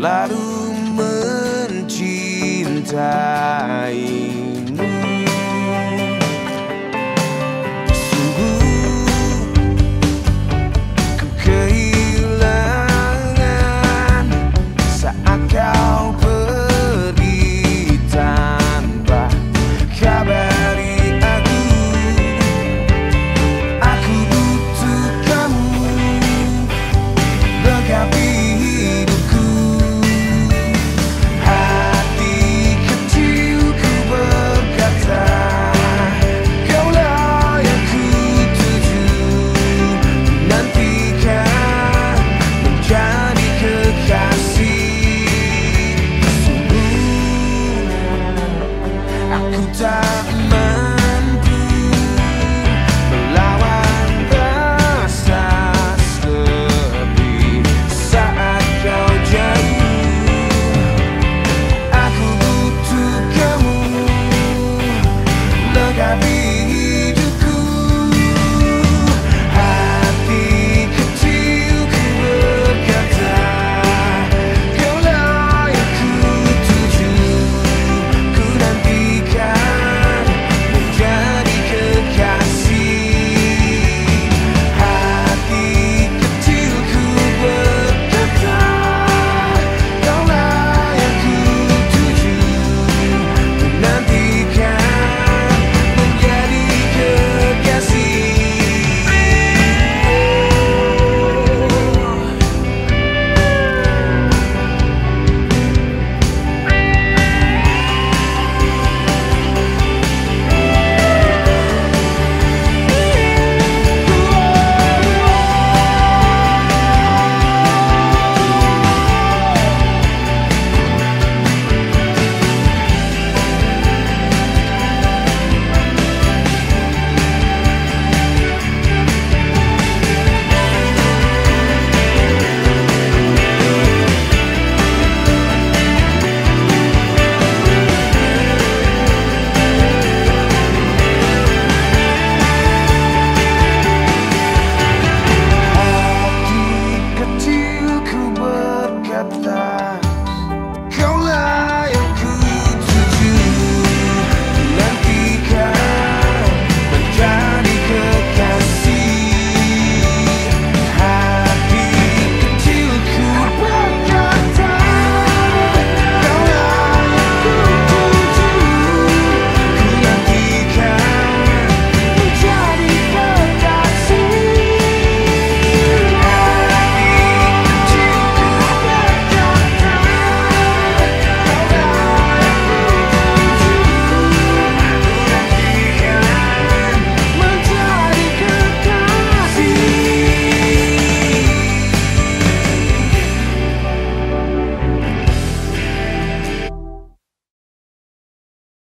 Lalu mencintaimu. Sungguh ku kehilangan saat kau pergi tanpa kamu, Happy I could die